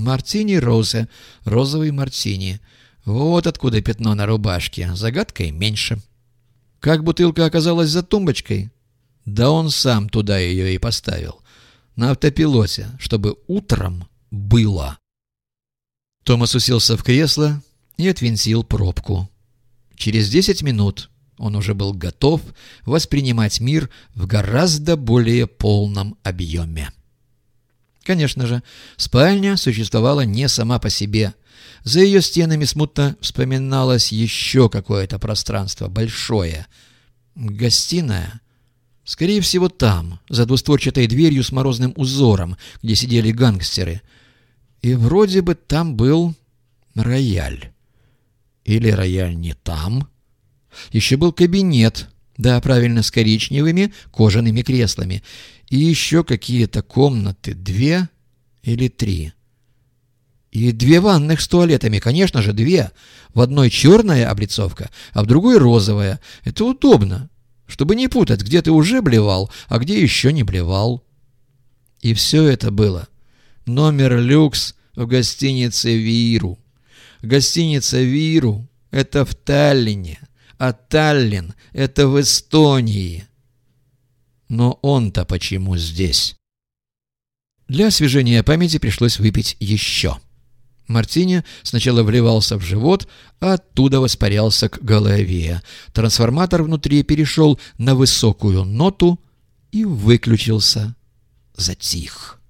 Мартини Розе, розовый мартини. Вот откуда пятно на рубашке, загадкой меньше. Как бутылка оказалась за тумбочкой? Да он сам туда ее и поставил. На автопилоте, чтобы утром было. Томас уселся в кресло и отвинтил пробку. Через десять минут он уже был готов воспринимать мир в гораздо более полном объеме. Конечно же, спальня существовала не сама по себе. За ее стенами смутно вспоминалось еще какое-то пространство, большое. Гостиная. Скорее всего, там, за двустворчатой дверью с морозным узором, где сидели гангстеры. И вроде бы там был рояль. Или рояль не там? Еще был кабинет, да, правильно, с коричневыми кожаными креслами. И еще какие-то комнаты, две или три. И две ванных с туалетами, конечно же, две. В одной черная облицовка, а в другой розовая. Это удобно, чтобы не путать, где ты уже блевал, а где еще не блевал. И все это было. Номер люкс в гостинице «Виру». Гостиница «Виру» — это в Таллине, а Таллин — это в Эстонии. Но он-то почему здесь? Для освежения памяти пришлось выпить еще. Мартини сначала вливался в живот, а оттуда воспарялся к голове. Трансформатор внутри перешел на высокую ноту и выключился. Затих.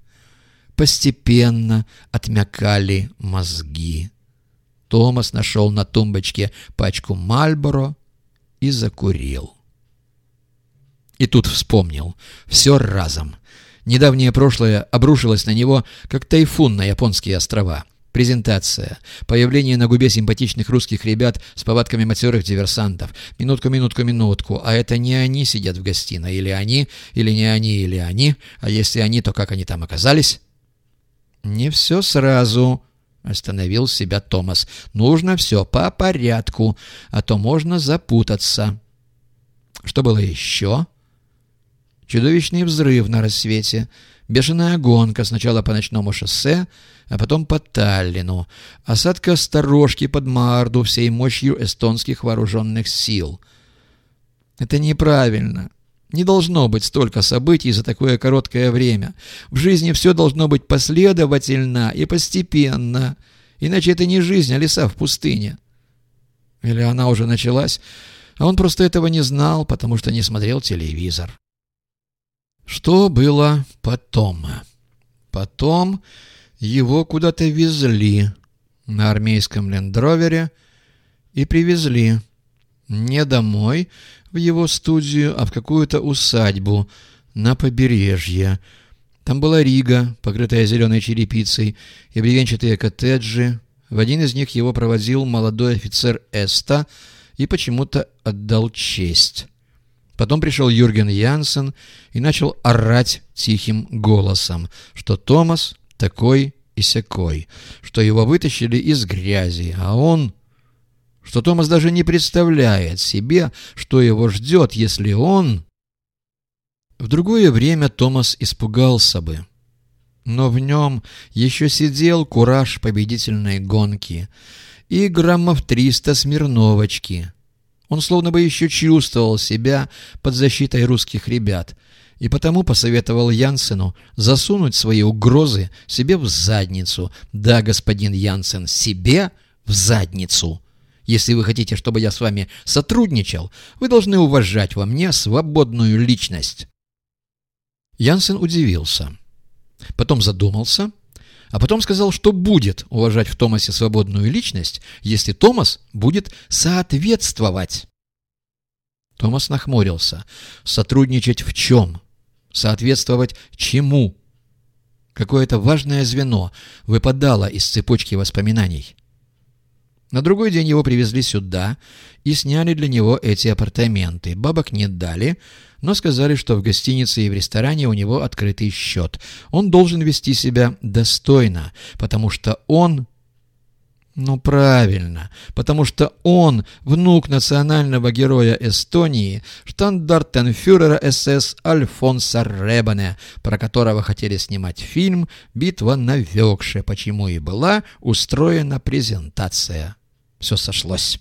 Постепенно отмякали мозги. Томас нашел на тумбочке пачку Мальборо и закурил. И тут вспомнил. Все разом. Недавнее прошлое обрушилось на него, как тайфун на японские острова. Презентация. Появление на губе симпатичных русских ребят с повадками матерых диверсантов. Минутку, минутку, минутку. А это не они сидят в гостиной. Или они, или не они, или они. А если они, то как они там оказались? Не все сразу. Остановил себя Томас. Нужно все по порядку, а то можно запутаться. Что было еще? — Чудовищный взрыв на рассвете, бешеная гонка сначала по ночному шоссе, а потом по Таллину, осадка сторожки под Марду всей мощью эстонских вооруженных сил. Это неправильно. Не должно быть столько событий за такое короткое время. В жизни все должно быть последовательно и постепенно. Иначе это не жизнь, а леса в пустыне. Или она уже началась, а он просто этого не знал, потому что не смотрел телевизор. Что было потом? Потом его куда-то везли на армейском лендровере и привезли не домой, в его студию, а в какую-то усадьбу на побережье. Там была Рига, покрытая зеленой черепицей, и бревенчатые коттеджи. В один из них его проводил молодой офицер Эста и почему-то отдал честь. Потом пришел Юрген Янсен и начал орать тихим голосом, что Томас такой и сякой, что его вытащили из грязи, а он... Что Томас даже не представляет себе, что его ждет, если он... В другое время Томас испугался бы. Но в нем еще сидел кураж победительной гонки и граммов триста смирновочки — он словно бы еще чувствовал себя под защитой русских ребят, и потому посоветовал Янсену засунуть свои угрозы себе в задницу. Да, господин Янсен, себе в задницу. Если вы хотите, чтобы я с вами сотрудничал, вы должны уважать во мне свободную личность. Янсен удивился. Потом задумался а потом сказал, что будет уважать в Томасе свободную личность, если Томас будет соответствовать. Томас нахмурился. Сотрудничать в чем? Соответствовать чему? Какое-то важное звено выпадало из цепочки воспоминаний. На другой день его привезли сюда и сняли для него эти апартаменты. Бабок не дали, но сказали, что в гостинице и в ресторане у него открытый счет. Он должен вести себя достойно, потому что он... Ну, правильно, потому что он внук национального героя Эстонии, штандартенфюрера СС Альфонса Ребане, про которого хотели снимать фильм «Битва на Векше», почему и была устроена презентация все сошлось.